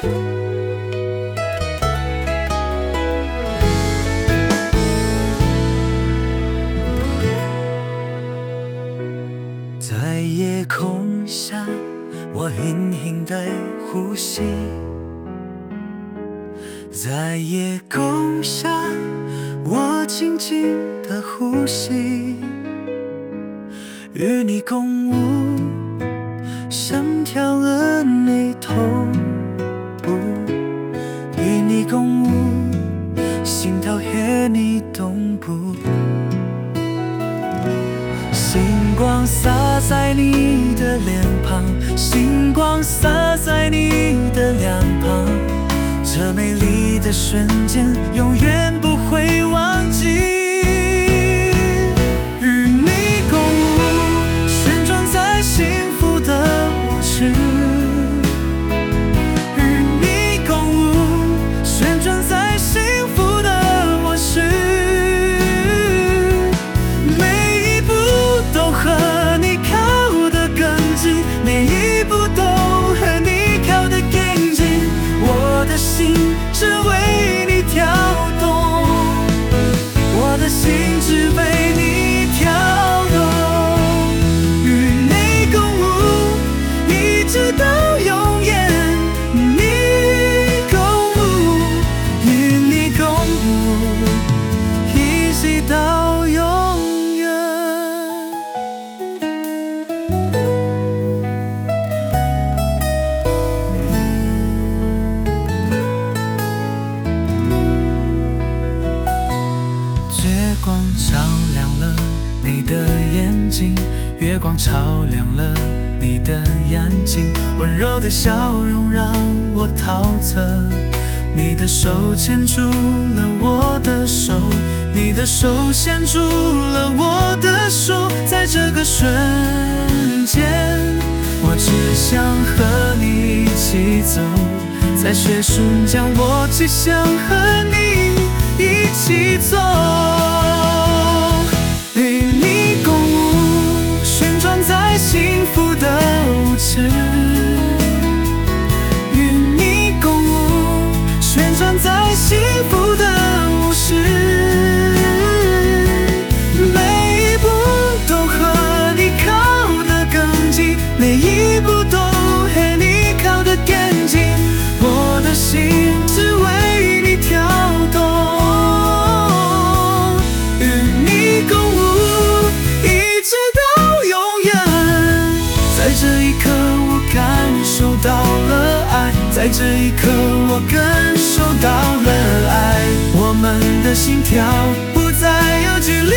在夜空下，我轻轻的呼吸；在夜空下，我静静的呼吸。与你共舞，心跳和你懂不。星光洒在你的脸庞，星光洒在你的两旁，这美丽的瞬间永远光照亮了你的眼睛，月光照亮了你的眼睛，温柔的笑容让我陶醉。你的手牵住了我的手，你的手牵住了我的手，在这个瞬间，我只想和你一起走，在雪 sun 江，我只想和你一起走。感受到了爱，在这一刻，我感受到了爱。我们的心跳不再有距离，